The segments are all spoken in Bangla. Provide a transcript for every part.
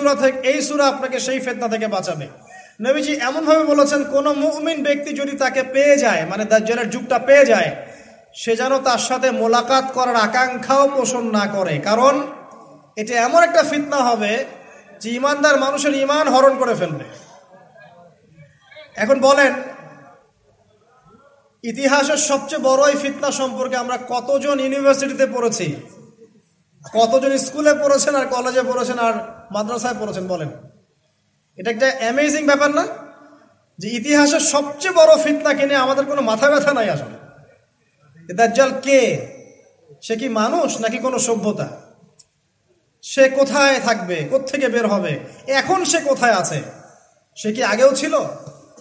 সুরা থেকে, এই সুরা আপনাকে সেই ফেতনা থেকে বাঁচাবে। নবীজি এমনভাবে বলেছেন, কোন মুমিন ব্যক্তি যদি তাকে পেয়ে যায় মানে দাজ্জালের যুগটা পেয়ে যায়, সে যেন তার সাথে মোলাকাত করার আকাঙ্ক্ষাও পোষণ না করে। কারণ, এটা এমন একটা ফিতনা হবে যে ইমানদার মানুষের ইমান হরণ করে ফেলবে। এখন বলেন, ইতিহাসের সবচেয়ে বড় এই ফিতনা সম্পর্কে আমরা কতজন ইউনিভার্সিটিতে পড়েছি? কতজন স্কুলে পড়েছেন আর কলেজে পড়েছেন আর মাদ্রাসায় পড়েছেন বলেন? এটা একটা অ্যামেজিং ব্যাপার না? যে ইতিহাসের সবচেয়ে বড় ফিতনা কিনে আমাদের কোনো মাথা ব্যথা নাই আসলে। দাজ্জাল কে? সে কি মানুষ নাকি কোনো সভ্যতা? সে কোথায় থাকবে? থেকে বের হবে? এখন সে কোথায় আছে? সে কি আগেও ছিল?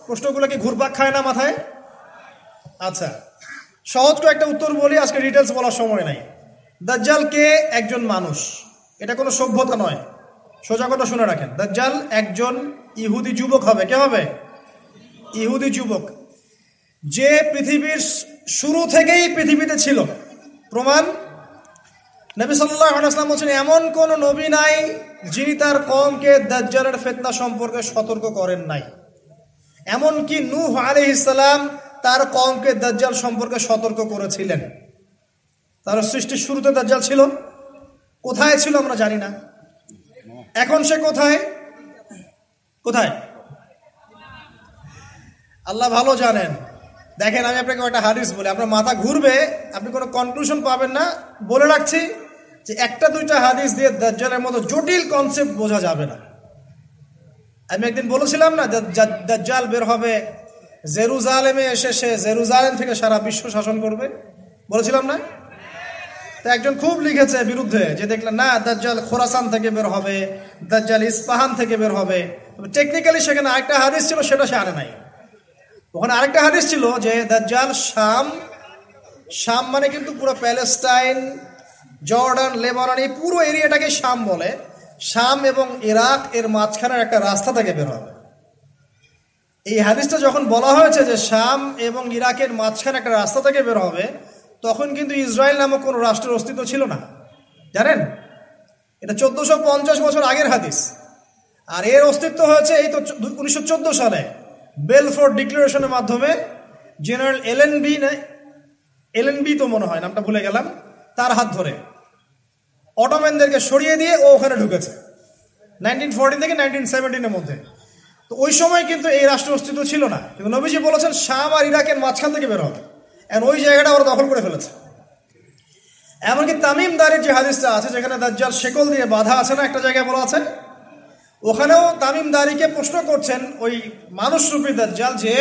প্রশ্নগুলো কি ঘুরপাক খায় না মাথায়? আচ্ছা সহজ করে একটা উত্তর বলি, আজকে ডিটেলস বলার সময় নাই। দাজ্জাল কে একজন মানুষ। এটা কোনো সভ্যতা নয়। সোজা কথা শুনে রাখেন। দাজ্জাল একজন ইহুদি যুবক হবে। কে হবে? ইহুদি যুবক। যে পৃথিবীর শুরু থেকেই পৃথিবীতে ছিল। প্রমাণ, নবী সাল্লাম বলছেন, এমন কোন নবী নাই যিনি তার কমকে দাজ্জালের ফেতনা সম্পর্কে সতর্ক করেন নাই। এমনকি নূহ আলি ইসলাম তার কমকে দাজ্জাল সম্পর্কে সতর্ক করেছিলেন। তার সৃষ্টির শুরুতে দাজ্জাল ছিল। কোথায় ছিল আমরা জানি না। এখন সে কোথায়? কোথায়? আল্লাহ ভালো জানেন। দেখেন, আমি আপনাকে একটা হাদিস বলি। আপনার মাথা ঘুরবে, আপনি কোনো কনক্লুশন পাবেন না। বলে রাখছি যে একটা, দুইটা হাদিস দিয়ে দাজ্জালের মতো জটিল কনসেপ্ট বোঝা যাবে না। আমি একদিন বলেছিলাম না দাজ্জাল বের হবে জেরুজালেমে এসে সে জেরুজালেম থেকে সারা বিশ্ব শাসন করবে। বলেছিলাম না? তা একজন খুব লিখেছে বিরুদ্ধে যে দেখলেন, না, দাজ্জাল খোরাসান থেকে বের হবে, দাজ্জাল ইস্পাহান থেকে বের হবে। টেকনিক্যালি সেখানে আরেকটা হাদিস ছিল, সেটা সে আনে নাই। ওখানে আরেকটা হাদিস ছিল যে দাজ্জাল শাম শাম মানে কিন্তু পুরো প্যালেস্টাইন, জর্ডান, লেবানন, এই পুরো এরিয়াটাকে শাম বলে। শাম এবং ইরাক এর মাঝখানের একটা রাস্তা থেকে বের হবে। এই হাদিসটা যখন বলা হয়েছে যে শাম এবং ইরাকের মাঝখানে একটা রাস্তা থেকে বের হবে তখন কিন্তু ইসরায়েল নামক কোনো রাষ্ট্রের অস্তিত্ব ছিল না। জানেন? এটা চোদ্দশো পঞ্চাশ বছর আগের হাদিস। আর এর অস্তিত্ব হয়েছে এই তো উনিশশো চোদ্দ সালে বেলফোর্ড ডিক্লারেশনের মাধ্যমে general LN B LN B তো মনে হয়, নামটা ভুলে গেলাম, তার হাত ধরে। অটোম্যানদেরকে সরিয়ে দিয়ে ও ওখানে ঢুকেছে, নাইনটিন ফোরটিন থেকে নাইনটিন সেভেন্টিনের মধ্যে। তো ওই সময় কিন্তু এই রাষ্ট্র অস্তিত্ব ছিল না। কিন্তু নবীজি বলেছেন, শাম আর ইরাকের মাঝখান থেকে বের হবে। এখন ওই জায়গাটা ওরা দখল করে ফেলেছে। এমনকি তামিম দারির যে হাদিসটা আছে, যেখানে দাজ্জাল শেকল দিয়ে বাধা আছে না, একটা জায়গায় বলা আছে, ওখানেও তামিম দারিকে প্রশ্ন করছেন ওই মানুষরূপী দাজ্জাল যে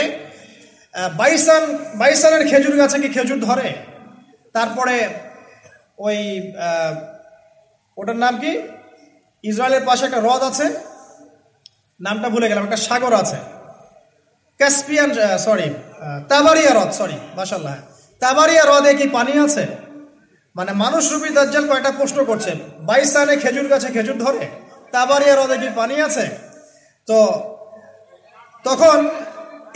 বাইসান, বাইসানের খেজুর গাছে কি খেজুর ধরে? তারপরে ওই ওটার নাম কি? ইসরায়েলের পাশে একটা হ্রদ আছে, নামটা ভুলে গেলাম, একটা সাগর আছে। ক্যাসপিয়ান সরি তাবারিয়া হ্রদ সরি মাসাল্লাহ তাবারিয়া হ্রদে কি পানি আছে? মানে মানুষ রূপী দাজ্জাল কয়েকটা প্রশ্ন করছে? বাইসানে খেজুর গাছে খেজুর ধরে? তাবারিয়া হ্রদে কি পানি আছে? তো তখন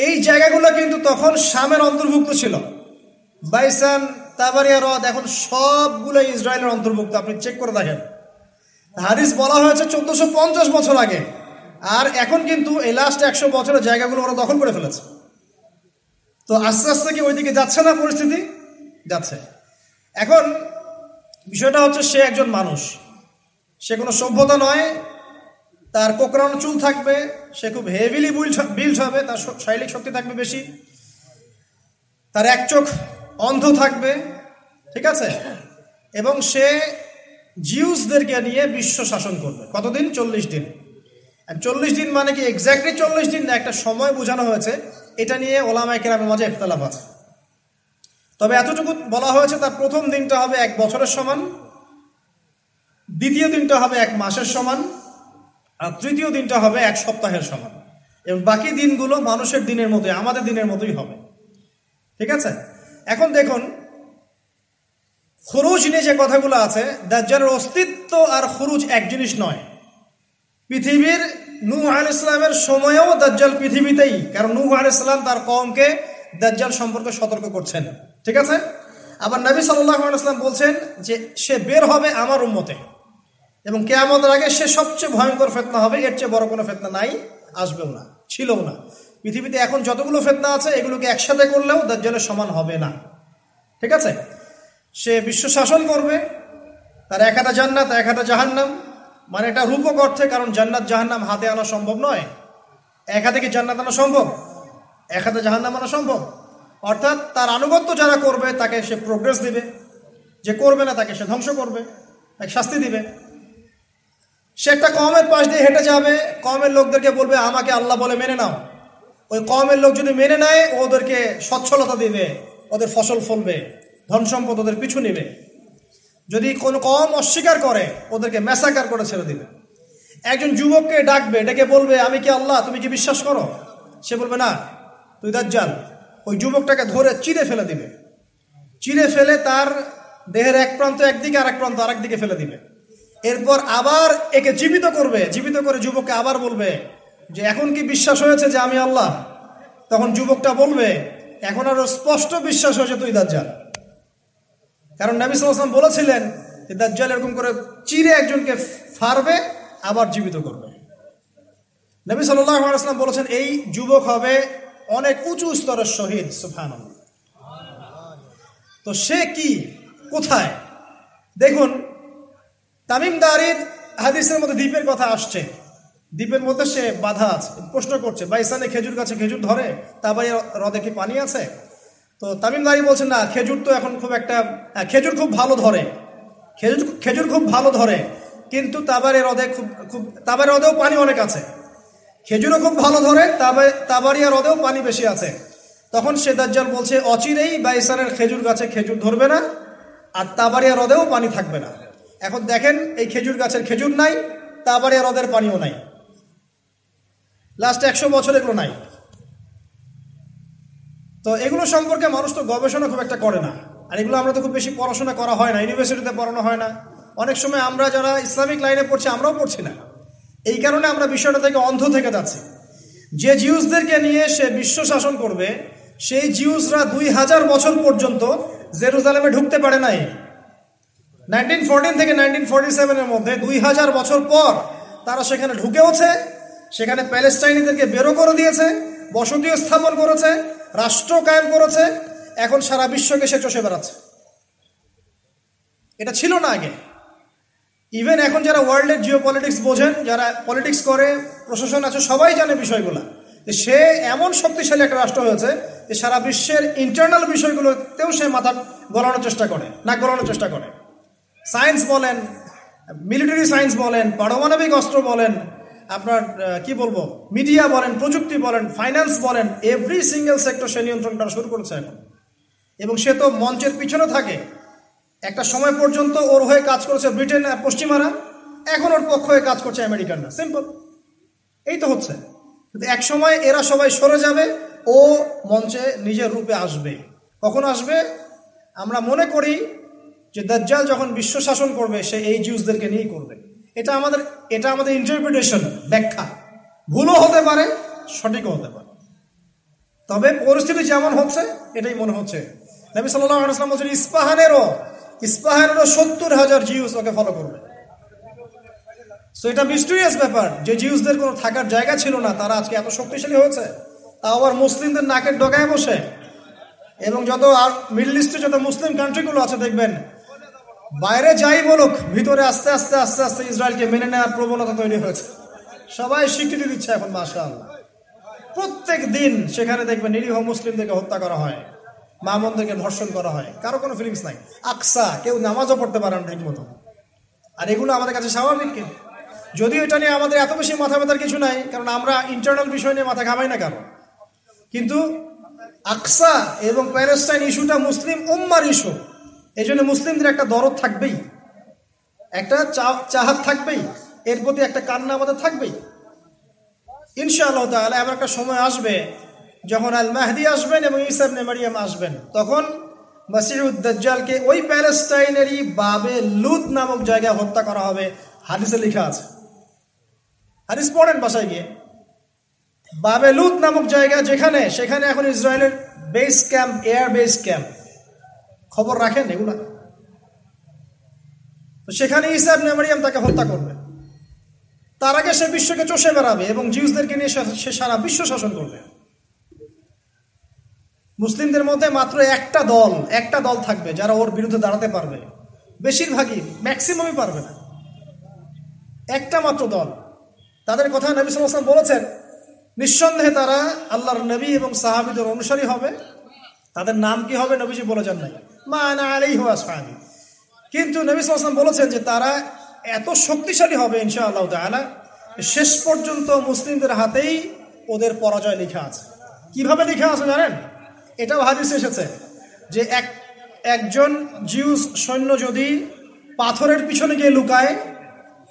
এই জায়গাগুলো কিন্তু তখন শামের অন্তর্ভুক্ত ছিল। বাইসান, তাবারিয়া হ্রদ এখন সবগুলো ইসরায়েলের অন্তর্ভুক্ত, আপনি চেক করে দেখেন। হাদিস বলা হয়েছে চোদ্দশো বছর আগে। আর এখন কিন্তু এই লাস্ট একশো বছরের জায়গাগুলো ওরা দখল করে ফেলেছে। তো আস্তে আস্তে কি ওইদিকে যাচ্ছে না পরিস্থিতি? যাচ্ছে। এখন বিষয়টা হচ্ছে সে একজন মানুষ। সে কোনো সভ্যতা নয়, তার কোকরানো চুল থাকবে, সে খুব হেভিলি বিল্ড হবে, তার শারীরিক শক্তি থাকবে বেশি, তার এক চোখ অন্ধ থাকবে, ঠিক আছে? এবং সে জিউসদেরকে নিয়ে বিশ্ব শাসন করবে। কতদিন? চল্লিশ দিন। চল্লিশ দিন মানে কি? এক্স্যাক্টলি চল্লিশ দিন একটা সময় বোঝানো হয়েছে। এটা নিয়ে ওলামায় কেরামের মাঝে একতলাফ আছে। তবে এতটুকু বলা হয়েছে, তার প্রথম দিনটা হবে এক বছরের সমান, দ্বিতীয় দিনটা হবে এক মাসের সমান, আর তৃতীয় দিনটা হবে এক সপ্তাহের সমান। এবং বাকি দিনগুলো মানুষের দিনের মতোই, আমাদের দিনের মতোই হবে। ঠিক আছে? এখন দেখুন, খরুজ নিয়ে যে কথাগুলো আছে, দাজ্জালের অস্তিত্ব আর খরুজ এক জিনিস নয়। পৃথিবীর নূহ আল ইসলামের সময়েও দাজ্জাল পৃথিবীতেই, কারণ নূহ আল ইসলাম তার কমকে দাজ্জাল সম্পর্কে সতর্ক করছেন। ঠিক আছে? আবার নবী সাল্লাম বলছেন যে, সে বের হবে আমার উম্মতে। এবং কেয়ামতের আগে সে সবচেয়ে ভয়ঙ্কর ফেতনা হবে, এর চেয়ে বড় কোনো ফেতনা নাই, আসবেও না, ছিলও না। পৃথিবীতে এখন যতগুলো ফেতনা আছে, এগুলোকে একসাথে করলেও দাজ্জালের সমান হবে না। ঠিক আছে? সে বিশ্ব শাসন করবে, তার এক হাতে জান্নাত, এক হাতে জাহান্নাম মানে এটা রূপক অর্থে, কারণ জান্নাত জাহান্নাম হাতে আনা সম্ভব নয়। এক হাতে কি জান্নাত আনা সম্ভব? এক হাতে জাহান্নাম আনা সম্ভব? অর্থাৎ তার আনুগত্য যারা করবে, তাকে সে প্রোগ্রেস দিবে। যে করবে না, তাকে সে ধ্বংস করবে, তাকে শাস্তি দিবে। সে একটা কমের পাশ দিয়ে হেঁটে যাবে, কমের লোকদেরকে বলবে, আমাকে আল্লাহ বলে মেনে নাও। ওই কমের লোক যদি মেনে নেয়, ওদেরকে সচ্ছলতা দিবে, ওদের ফসল ফলবে, ধন সম্পদ ওদের পিছু নিবে। যদি কোনো কম অস্বীকার করে, ওদেরকে মেসাকার করে ছেড়ে দিবে। একজন যুবককে ডাকবে, ডেকে বলবে, আমি কি আল্লাহ? তুমি কি বিশ্বাস করো? সে বলবে, না, তুই দাজ্জাল। ওই যুবকটাকে ধরে চিড়ে ফেলে দিবে। চিড়ে ফেলে তার দেহের এক প্রান্ত একদিকে আর এক প্রান্ত আরেক দিকে ফেলে দিবে। এরপর আবার একে জীবিত করবে। জীবিত করে যুবককে আবার বলবে যে, এখন কি বিশ্বাস হয়েছে যে আমি আল্লাহ? তখন যুবকটা বলবে, এখন আরও স্পষ্ট বিশ্বাস হয়েছে তুই দাজ্জাল। কারণ নবী সাল্লাম বলেছিলেন যে দাজ্জাল এরকম করে চিরে একজনকে ফারবে আবার জীবিত করবে। নবী সাল্লাম বলেছেন, এই যুবক হবে অনেক উঁচু স্তরের শহীদ। সুফান তো সে কি? কোথায়? দেখুন তামিমদারির হাদিসের মধ্যে দ্বীপের কথা আসছে। দ্বীপের মধ্যে সে বাধা আছে। প্রশ্ন করছে বাইসানে খেজুর গাছে খেজুর ধরে? তা তারপরে হ্রদে কি পানি আছে? তো তামিম তামিমদারি বলছেন না খেজুর তো এখন খুব একটা হ্যাঁ, খেজুর খুব ভালো ধরে। খেজুর খেজুর খুব ভালো ধরে কিন্তু তাবারে হ্রদে খুব খুব তাবারে হ্রদেও পানি অনেক আছে। খেজুরও খুব ভালো ধরে তাবে তাবারিয়া হ্রদেও পানি বেশি আছে। তখন সে দাজ্জাল বলছে অচিরেই বাইসানের খেজুর গাছে খেজুর ধরবে না আর তাবারিয়া হ্রদেও পানি থাকবে না। এখন দেখেন এই খেজুর গাছের খেজুর নাই তাবারিয়া হ্রদের পানিও নাই। লাস্ট একশো বছর এগুলো নাই। তো এগুলো সম্পর্কে মানুষ তো গবেষণা খুব একটা করে না। আর এগুলো আমরা তো খুব বেশি পড়াশোনা করা হয় না ইউনিভার্সিটিতে পড়ানো হয় না। অনেক সময় আমরা যারা ইসলামিক লাইনে পড়ছি, আমরাও পড়ছি না। এই কারণে আমরা বিষয়টা থেকে অন্ধ থেকে যাচ্ছি। যে জিউসদেরকে নিয়ে সে বিশ্ব শাসন করবে, সেই জিউসরা দুই হাজার বছর পর্যন্ত জেরুজালেমে ঢুকতে পারে নাই। নাইনটিন ফোরটিন থেকে নাইনটিন ফোরটি সেভেনের মধ্যে দুই হাজার বছর পর তারা সেখানে ঢুকেওছে, সেখানে প্যালেস্টাইনিদেরকে বেরো করে দিয়েছে, বসতিও স্থাপন করেছে রাষ্ট্র কায়েম করেছে, এখন সারা বিশ্বকে সে চষে বেড়াচ্ছে। এটা ছিল না আগে। ইভেন এখন যারা ওয়ার্ল্ডের জিও পলিটিক্স বোঝেন, যারা পলিটিক্স করে, প্রশাসন আছে, সবাই জানে বিষয়গুলো। যে সে এমন শক্তিশালী একটা রাষ্ট্র হয়েছে যে সারা বিশ্বের ইন্টারনাল বিষয়গুলোতেও সে মাথা গলানোর চেষ্টা করে, নাক গলানোর চেষ্টা করে। সায়েন্স বলেন মিলিটারি সায়েন্স বলেন, পারমাণবিক অস্ত্র বলেন আপনার কি বলব? মিডিয়া বলেন, প্রযুক্তি বলেন ফাইন্যান্স বলেন এভরি সিঙ্গেল সেক্টর সে নিয়ন্ত্রণ করা শুরু করেছে এখন। এবং সে তো মঞ্চের পিছনে থাকে। একটা সময় পর্যন্ত ওর হয়ে কাজ করেছে ব্রিটেন আর পশ্চিমারা, এখন ওর পক্ষ হয়ে কাজ করছে আমেরিকানরা। সিম্পল এই তো হচ্ছে। কিন্তু এক সময় এরা সবাই সরে যাবে, ও মঞ্চে নিজের রূপে আসবে। কখন আসবে? আমরা মনে করি যে দাজ্জাল যখন বিশ্ব শাসন করবে, সে এই জিউসদেরকে নিয়েই করবে। এটা আমাদের এটা আমাদের ইন্টারপ্রিটেশন ব্যাখ্যা। ভুলও হতে পারে, সঠিকও হতে পারে। তবে পরিস্থিতি যেমন হচ্ছে, এটাই মনে হচ্ছে। নবী সাল্লাম বলছেন, ইস্পাহানেরও ইস্পাহানেরও সত্তর হাজার জিউস ওকে ফলো করবে। সো এটা মিস্ট্রিয়াস ব্যাপার যে জিউসদের কোনো থাকার জায়গা ছিল না, তারা আজকে এত শক্তিশালী হয়েছে। তা আবার মুসলিমদের নাকের ডগায় বসে। এবং যত মিডল ইস্টে যত মুসলিম কান্ট্রিগুলো আছে, দেখবেন বাইরে যাই বলুক, ভিতরে আস্তে আস্তে আস্তে আস্তে ইসরায়েলকে মেনে নেওয়ার প্রবণতা তৈরি হয়েছে। সবাই স্বীকৃতি দিচ্ছে এখন মাসা প্রত্যেক দিন সেখানে দেখবেন নিরীহ মুসলিমদেরকে হত্যা করা হয়, মামনদেরকে ধর্ষণ করা হয়, কারও কোনো ফিলিংস নাই। আকসা, কেউ নামাজও পড়তে পারে না ঠিক মতো আর এগুলো আমাদের কাছে স্বাভাবিক কিন্তু যদিও এটা নিয়ে আমাদের এত বেশি মাথা ব্যথার কিছু নাই, কারণ আমরা ইন্টারনাল বিষয় নিয়ে মাথা ঘামাই না কারও কিন্তু আকসা এবং প্যালেস্টাইন ইস্যুটা মুসলিম উম্মার ইস্যু। এই জন্য মুসলিমদের একটা দরদ থাকবেই। একটা চাহাত থাকবেই। এর প্রতি একটা কান্না আমাদের থাকবেই। ইনশাআল্লাহ তাহলে এমন একটা সময় আসবে যখন আল মাহদি আসবেন এবং ইসাব নেমারিয়াম আসবেন। তখন মাসিউদ্দালকে ওই প্যালেস্টাইনেরই বাবে লুদ নামক জায়গায় হত্যা করা হবে। হাদিসে লেখা আছে। হাদিস পড়েন বাসায় গিয়ে। বাবে লুদ নামক জায়গা যেখানে, সেখানে এখন ইসরায়েলের base camp air base camp খবর রাখেন এগুলা। তো সেখানে ইসাব নেমারিয়াম তাকে হত্যা করবে তার আগে সে বিশ্বকে চষে বেড়াবে এবং জিউসদেরকে নিয়ে সে সারা বিশ্ব শাসন করবে। মুসলিমদের মধ্যে মাত্র একটা দল একটা দল থাকবে যারা ওর বিরুদ্ধে দাঁড়াতে পারবে। বেশিরভাগই ম্যাক্সিমামই পারবে না। একটা মাত্র দল। তাদের কথা নবী সাল্লাম বলেছেন, নিঃসন্দেহে তারা আল্লাহর নবী এবং সাহাবিদের অনুসারী হবে। তাদের নাম কি হবে নবীজি বলে যান নাই মা না আলাই হওয়া সাহাবি কিন্তু নবী সাল্লাম বলেছেন যে তারা এত শক্তিশালী হবে ইনশা আল্লাহ তালা শেষ পর্যন্ত মুসলিমদের হাতেই ওদের পরাজয় লেখা আছে। কীভাবে লেখা আছে জানেন? এটাও হাদিস এসেছে যে এক, একজন জিউস সৈন্য যদি পাথরের পিছনে গিয়ে লুকায়,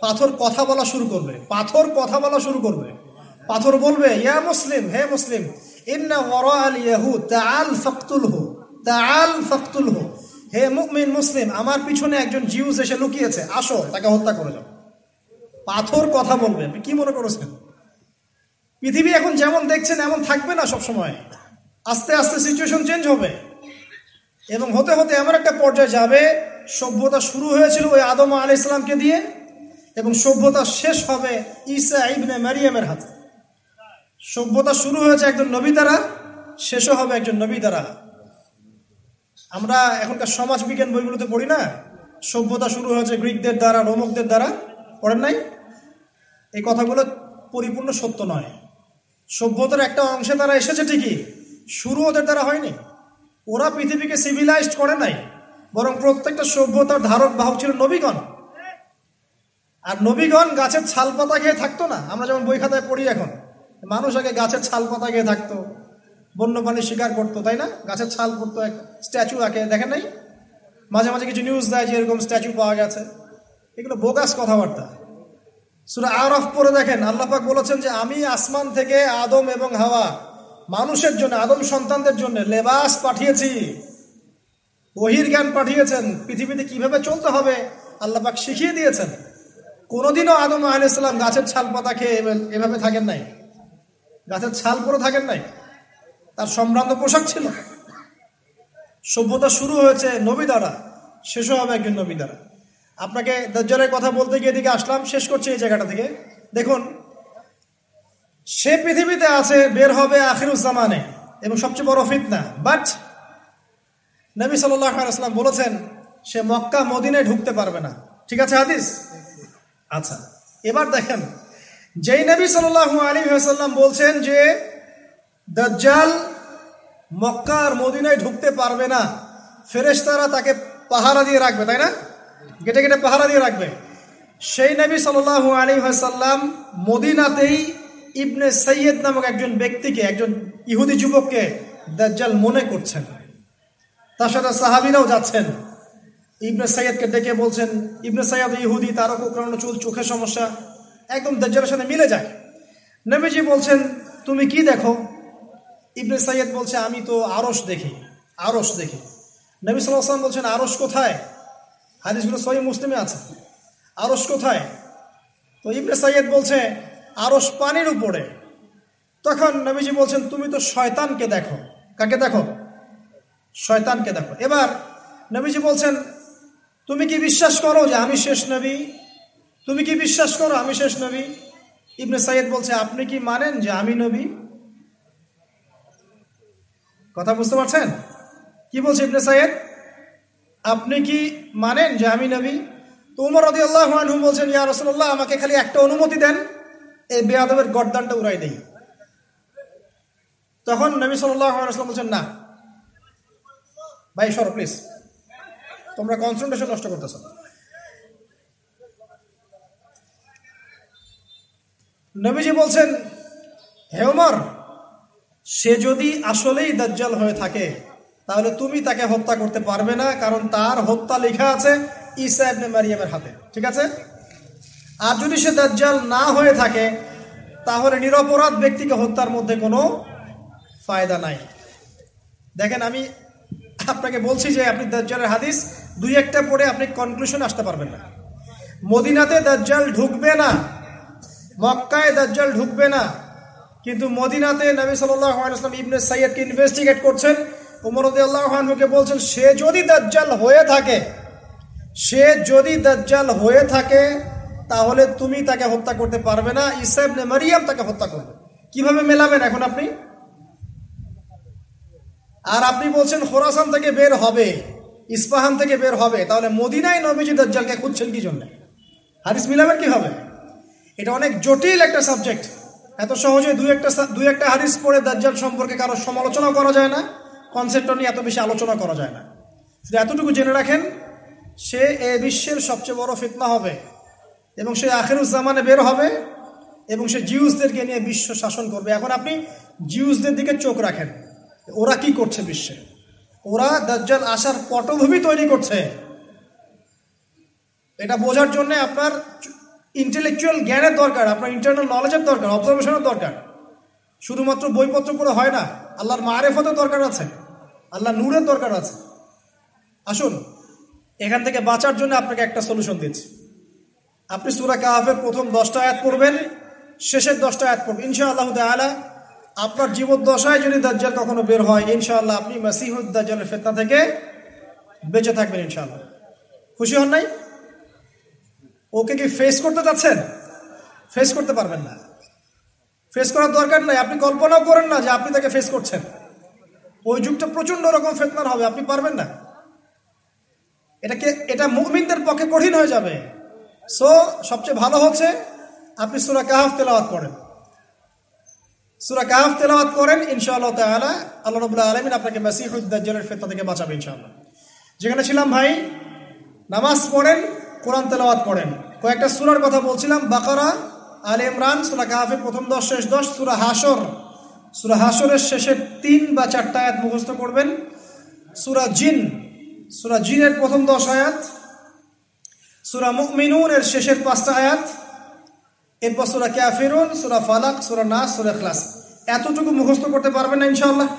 পাথর কথা বলা শুরু করবে, পাথর কথা বলা শুরু করবে। পাথর বলবে, ইয়া মুসলিম, হে মুসলিম, ইন্না ওরা আল ইয়াহু তাআল ফাকতুলহু। তাআল ফাকতুলহু। হে মুমিন মুসলিম, আমার পিছনে একজন জিউস এসে লুকিয়েছে, আসো, তাকে হত্যা করে যাও পাথর কথা বলবে কি মনে করেছেন? পৃথিবী এখন যেমন দেখছেন, এমন থাকবে না সব সময় আস্তে আস্তে সিচুয়েশন চেঞ্জ হবে। এবং হতে হতে এমন একটা পর্যায়ে যাবে, সভ্যতা শুরু হয়েছিল ওই আদম আলি ইসলামকে দিয়ে, এবং সভ্যতা শেষ হবে ইসা ইবনে মারিয়ামের হাতে। সভ্যতা শুরু হয়েছে একজন নবী দ্বারা, শেষও হবে একজন নবী দ্বারা। আমরা এখনকার সমাজ বিজ্ঞান বইগুলোতে পড়ি না? সভ্যতা শুরু হয়েছে গ্রিকদের দ্বারা, রোমকদের দ্বারা। পড়েন নাই? এই কথাগুলো পরিপূর্ণ সত্য নয়। সভ্যতার একটা অংশে তারা এসেছে ঠিকই, শুরু ওদের দ্বারা হয়নি। ওরা পৃথিবীকে সিভিলাইজড করে নাই, বরং প্রত্যেকটা সভ্যতার ধারক বাহক ছিল নবীগণ। আর নবীগণ গাছের ছাল পাতা খেয়ে থাকতো না? আমরা যেমন বই খাতায় পড়ি এখন, মানুষ আগে গাছের ছাল পাতা খেয়ে থাকতো। বন্যপ্রাণী শিকার করতো, তাই না? গাছের ছাল পড়তো এক স্ট্যাচু আঁকে দেখেন নাই? মাঝে মাঝে কিছু নিউজ দেয় যে এরকম স্ট্যাচু পাওয়া গেছে। এগুলো বোগাস কথাবার্তা। সুরা আরফ পরে দেখেন আল্লাপাক বলেছেন যে, আমি আসমান থেকে আদম এবং হাওয়া, মানুষের জন্য, আদম সন্তানদের জন্য লেবাস পাঠিয়েছি। বহির জ্ঞান পাঠিয়েছেন। পৃথিবীতে কীভাবে চলতে হবে? আল্লাপাক শিখিয়ে দিয়েছেন। কোনোদিনও আদম আলাইসাল্লাম গাছের ছাল পাতা খেয়ে এভাবে থাকেন নাই। গাছের ছাল পরে থাকেন নাই। তার সম্ভ্রান্ত পোশাক ছিল। সভ্যতা শুরু হয়েছে নবী দ্বারা, শেষও হবে একজন নবী দ্বারা। আপনাকে দজ্জালের কথা বলতে গিয়ে এদিকে আসলাম, শেষ করছি এই জায়গাটা থেকে। দেখুন, সে পৃথিবীতে আছে, বের হবে আখিরুজ্জামানে এবং সবচেয়ে বড় ফিতনা। বাট নবী সাল্লাম বলেছেন, সে মক্কা মদিনে ঢুকতে পারবে না। ঠিক আছে হাদিস? আচ্ছা এবার দেখেন, যেই নবী সাল্লাহ আলী সাল্লাম বলছেন যে দজ্জাল মক্কা আর মদিনায় ঢুকতে পারবে না। ফেরেশতারা তাকে পাহারা দিয়ে রাখবে, তাই না? গেটে গেটে পাহারা দিয়ে রাখবে। সেই নবী সাল্লাহ আলী সাল্লাম মদিনাতেই ইবনে সৈয়দ নামক একজন ব্যক্তিকে, একজন ইহুদি যুবককে দাজ্জাল মনে করছেন। তার সাথে সাহাবিরাও যাচ্ছেন। ইবনে সৈয়দকে ডেকে বলছেন, ইবনে সৈয়দ ইহুদি, তারও কোকড়ানো চুল, চোখের সমস্যা। একদম দাজ্জালের সাথে মিলে যায়। নবীজি বলছেন, তুমি কি দেখো? ইবনে সৈয়দ বলছে, আমি তো আরস দেখি আরস দেখি। নবী সাল্লাম বলছেন আরস কোথায়? হাদিসগুলো সহি মুসলিমে আছে। আরস কোথায়? তো ইবনে সৈয়দ বলছে আরস পানির উপরে। তখন নবীজি বলছেন, তুমি তো শয়তানকে দেখো। কাকে দেখো? শয়তানকে দেখো। এবার নবীজি বলছেন, তুমি কি বিশ্বাস করো যে আমি শেষ নবী? তুমি কি বিশ্বাস করো আমি শেষ নবী? ইবনে সাইয়েদ বলছে, আপনি কি মানেন যে আমি নবী? কথা বুঝতে পারছেন? কি বলছে ইবনে সাইয়েদ আপনি কি মানেন যে আমি নবী? তো উমর রদি আল্লাহ বলছেন, ইয়া রসল্লাহ আমাকে খালি একটা অনুমতি দেন, এই বেয়াদবের গরদানটা উড়াই দেই। তখন নবী সাল্লাম বলছেন, না। ভাই, সর প্লিজ তোমরা কনসেন্ট্রেশন নষ্ট করতেছ। নবীজি বলছেন, হে উমর সে যদি আসলেই দাজ্জাল হয়ে থাকে, তাহলে তুমি তাকে হত্যা করতে পারবে না, কারণ তার হত্যা লেখা আছে ইসা ইবনে মারিয়ামের হাতে। ঠিক আছে? আর যদি সে দাজ্জাল না হয়ে থাকে, তাহলে নিরপরাধ ব্যক্তিকে হত্যার মধ্যে কোনো ফায়দা নাই। দেখেন, আমি আপনাকে বলছি যে আপনি দাজ্জালের হাদিস দুই একটা পড়ে আপনি কনক্লুশন আসতে পারবেন না। মদিনাতে দাজ্জাল ঢুকবে না, মক্কায় দাজ্জাল ঢুকবে না কিন্তু মদিনাতে নবী সাল্লাম ইবনে সাইয়দকে ইনভেস্টিগেট করছেন। উমরদ আল্লাহকে বলছেন, সে যদি দাজ্জাল হয়ে থাকে, সে যদি দাজ্জাল হয়ে থাকে, তাহলে তুমি তাকে হত্যা করতে পারবে না। ইসা ইবনে মারিয়াম তাকে হত্যা করবে। কীভাবে মেলাবেন এখন আপনি? আর আপনি বলছেন, খোরাসান থেকে বের হবে, ইস্পাহান থেকে বের হবে। তাহলে মদিনায় নবীজি দাজ্জালকে খুঁজছেন কি জন্য? হাদিস মিলাবেন কি হবে এটা অনেক জটিল একটা সাবজেক্ট এত সহজে দুই একটা দুই একটা হাদিস পড়ে দাজ্জাল সম্পর্কে কারও সমালোচনা করা যায় না কনসেপ্টটা নিয়ে এত বেশি আলোচনা করা যায় না। শুধু এতটুকু জেনে রাখেন, সে এ বিশ্বের সবচেয়ে বড় ফিতনা হবে এবং সে আখেরুজ্জামানে বের হবে এবং সে জিউসদেরকে নিয়ে বিশ্ব শাসন করবে। এখন আপনি জিউসদের দিকে চোখ রাখেন, ওরা কি করছে বিশ্বে? ওরা দাজ্জাল আসার পটভূমি তৈরি করছে। এটা বোঝার জন্য আপনার ইন্টেলেকচুয়াল জ্ঞানের দরকার, আপনার ইন্টারনাল নলেজের দরকার অবজারভেশনের দরকার। শুধুমাত্র বইপত্র করে হয় না, আল্লাহর মারেফতের দরকার আছে আল্লাহ নূরের দরকার আছে। আসুন, এখান থেকে বাঁচার জন্য আপনাকে একটা সলিউশন দিচ্ছি। আপনি সুরা কাহাফের প্রথম দশটা আয়াত পড়বেন, শেষের দশটা আয়াত পড়বেন। ইনশা আল্লাহ তালা আপনার জীবদ্দশায় যদি দাজ্জাল কখনো বের হয়, ইনশাআল্লাহ আপনি মাসিহুদ দাজ্জালের ফেতনা থেকে বেঁচে থাকবেন ইনশাআল্লাহ। খুশি হন নাই? ওকে কি ফেস করতে চাচ্ছেন ফেস করতে পারবেন না। ফেস করার দরকার নাই। আপনি কল্পনাও করেন না যে আপনি তাকে ফেস করছেন। ওই যুগটা প্রচণ্ড রকম ফেতনার হবে, আপনি পারবেন না। এটাকে এটা মুমিনদের পক্ষে কঠিন হয়ে যাবে। সো সবচেয়ে ভালো হচ্ছে আপনি সুরা কাহাফ তেলাওয়াত করেন সুরা কাহাফ তেলাওয়াত করেন, ইনশাআল্লাহ তাআলা আল্লাহ রাব্বুল আলামিন আপনাকে মাসিহুদ্দাজ্জালের ফিতনা থেকে বাঁচাবে ইনশাআল্লাহ। যেখানে ছিলাম ভাই, নামাজ পড়েন কোরআন তেলাওয়াত করেন। কয়েকটা সুরার কথা বলছিলাম। বাকারা, আলে ইমরান, সূরা কাহাফের প্রথম দশ, শেষ দশ, সুরা হাসর সুরা হাসরের শেষের তিন বা চারটা আয়াত মুখস্থ করবেন। সুরা জিন, সুরা জিনের প্রথম দশ আয়াত। সূরা মুমিনুনের শেষের পাঁচটা আয়াত। এরপর সুরা ক্যাফিরুন সুরা ফালাক, সুরা নাস, সুরা খ্লাস এতটুকু মুখস্থ করতে পারবেন না ইনশাআল্লাহ।